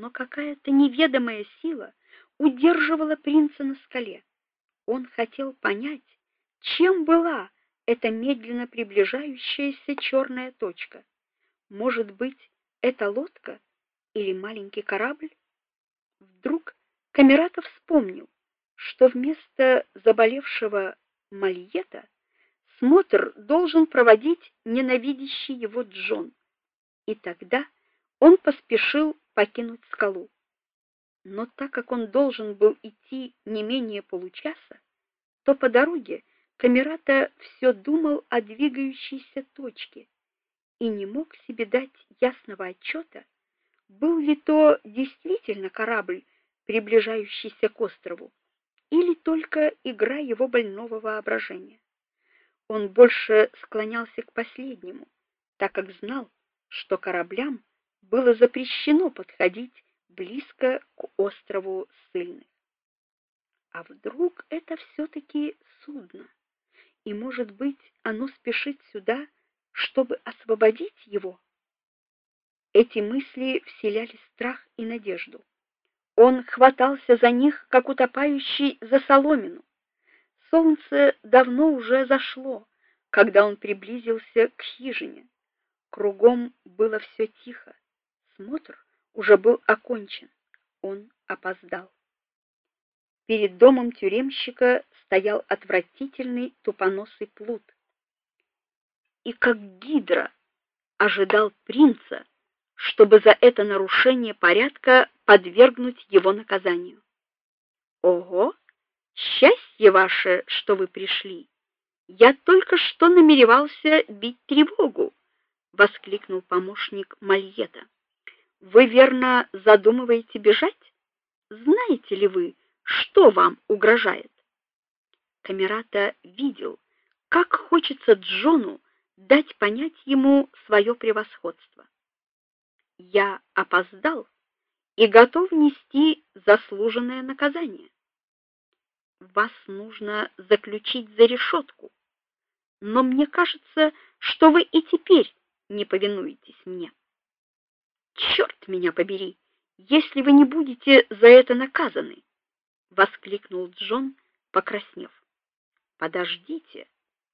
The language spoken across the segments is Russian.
но какая-то неведомая сила удерживала принца на скале. Он хотел понять, чем была эта медленно приближающаяся черная точка. Может быть, это лодка или маленький корабль? Вдруг Камератов вспомнил, что вместо заболевшего Мальета смотр должен проводить ненавидящий его Джон. И тогда он поспешил покинуть скалу. Но так как он должен был идти не менее получаса, то по дороге Камерата все думал о двигающейся точке и не мог себе дать ясного отчета, был ли то действительно корабль, приближающийся к острову, или только игра его больного воображения. Он больше склонялся к последнему, так как знал, что кораблям было запрещено подходить близко к острову Сыльных. А вдруг это все таки судно? И, может быть, оно спешит сюда, чтобы освободить его? Эти мысли вселяли страх и надежду. Он хватался за них, как утопающий за соломину. Солнце давно уже зашло, когда он приблизился к хижине. Кругом было все тихо. Смотр уже был окончен. Он опоздал. Перед домом тюремщика стоял отвратительный тупоносый плут. И как гидра ожидал принца, чтобы за это нарушение порядка подвергнуть его наказанию. Ого, счастье ваше, что вы пришли. Я только что намеревался бить тревогу, воскликнул помощник Мальета. Вы верно задумываете бежать? Знаете ли вы, что вам угрожает? Камерата видел, как хочется Джону дать понять ему свое превосходство. Я опоздал и готов нести заслуженное наказание. Вас нужно заключить за решетку. Но мне кажется, что вы и теперь не повинуетесь мне. Черт меня побери, если вы не будете за это наказаны, воскликнул Джон, покраснев. Подождите,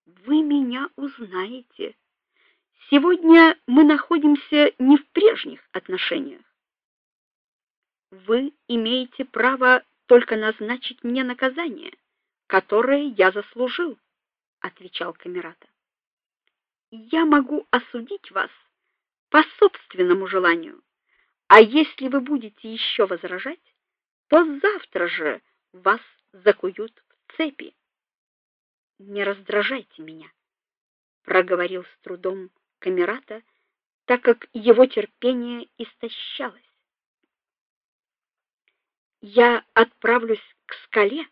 вы меня узнаете. Сегодня мы находимся не в прежних отношениях. Вы имеете право только назначить мне наказание, которое я заслужил, отвечал Камерата. Я могу осудить вас по собственному желанию. А если вы будете еще возражать, то завтра же вас закуют в цепи. Не раздражайте меня, проговорил с трудом Камерата, так как его терпение истощалось. Я отправлюсь к скале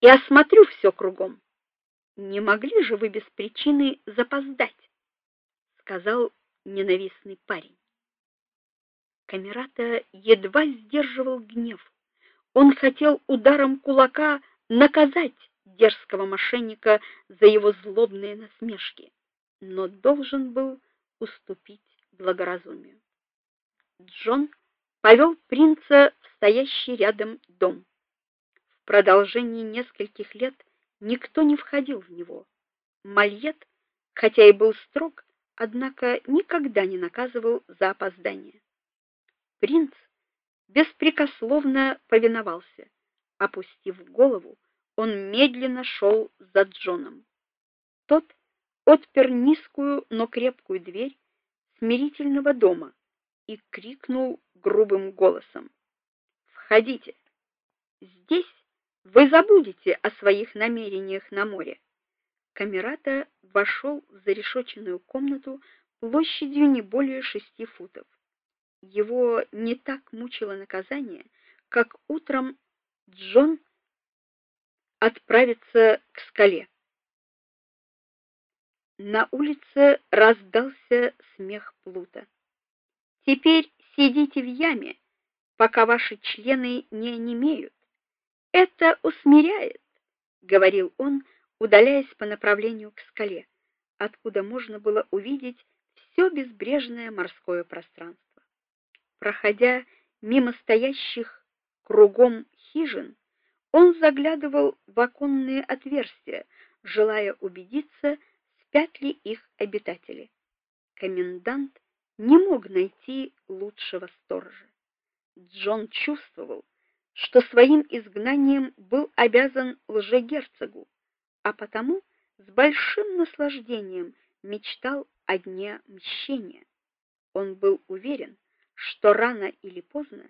и осмотрю все кругом. Не могли же вы без причины запоздать, сказал ненавистный парень. Камерата едва сдерживал гнев. Он хотел ударом кулака наказать дерзкого мошенника за его злобные насмешки, но должен был уступить благоразумию. Джон повел принца в стоящий рядом дом. В продолжении нескольких лет никто не входил в него. Мальет, хотя и был строг, однако никогда не наказывал за опоздание. Принц беспрекословно повиновался. Опустив голову, он медленно шел за Джоном. Тот отпер низкую, но крепкую дверь смирительного дома и крикнул грубым голосом: "Входите. Здесь вы забудете о своих намерениях на море. Камерата вошел в зарешоченную комнату площадью не более шести футов. Его не так мучило наказание, как утром Джон отправиться к скале. На улице раздался смех Плута. Теперь сидите в яме, пока ваши члены не онемеют. Это усмиряет, говорил он удаляясь по направлению к скале, откуда можно было увидеть все безбрежное морское пространство. Проходя мимо стоящих кругом хижин, он заглядывал в оконные отверстия, желая убедиться, спят ли их обитатели. Комендант не мог найти лучшего сторожа. Джон чувствовал, что своим изгнанием был обязан лжегерцогу, а потому с большим наслаждением мечтал о дне мщения. Он был уверен, что рано или поздно